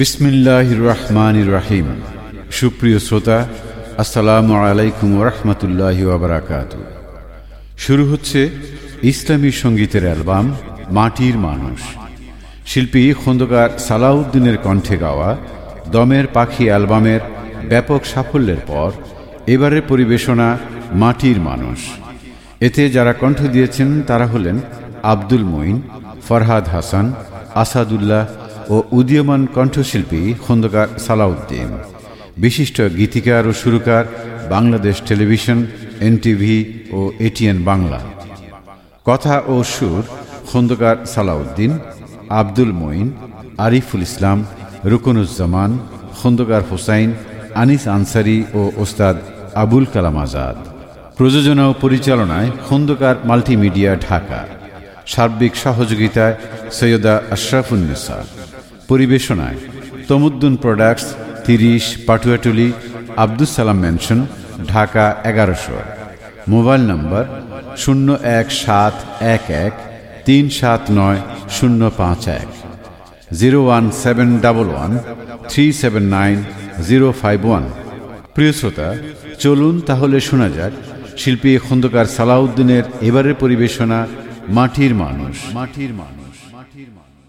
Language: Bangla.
বিসমিল্লাহ রহমান রাহিম সুপ্রিয় শ্রোতা, আসসালামু আলাইকুম রহমতুল্লাহ ওবরাকাত শুরু হচ্ছে ইসলামী সঙ্গীতের অ্যালবাম, মাটির মানুষ। শিল্পী খন্দকার সালাউদ্দিনের কণ্ঠে গাওয়া দমের পাখি অ্যালবামের ব্যাপক সাফল্যের পর এবারের পরিবেশনা মাটির মানুষ। এতে যারা কণ্ঠ দিয়েছেন তারা হলেন আব্দুল মঈন, ফরহাদ হাসান, আসাদুল্লাহ ও উদীয়মান কণ্ঠশিল্পী খন্দকার সালাউদ্দিন। বিশিষ্ট গীতিকার ও সুরকার বাংলাদেশ টেলিভিশন, এনটিভি ও এটিএন বাংলা। কথা ও সুর খন্দকার সালাউদ্দিন, আব্দুল মঈন, আরিফুল ইসলাম, রুকনুজ্জামান, খন্দকার হোসাইন, আনিস আনসারি ও ওস্তাদ আবুল কালাম আজাদ। প্রযোজনা ও পরিচালনায় খন্দকার মাল্টিমিডিয়া ঢাকা। সার্বিক সহযোগিতায় সৈয়দা আশরাফুন্নেসা পরিবেশনায় তমুদ্দুন প্রোডাক্টস তিরিশ পাটুয়াটুলি আব্দুল সালাম ম্যানশন, ঢাকা এগারোশো। মোবাইল নম্বর শূন্য এক সাত এক এক তিন সাত নয় শূন্য পাঁচ এক। Zero one seven double one three seven nine zero five one. প্রিয় শ্রোতা, চলুন তাহলে শোনা যাক শিল্পী খন্দকার সালাউদ্দিনের এবারের পরিবেশনা, মাটির মানুষ। মাটির মানুষ। মাটির মানুষ।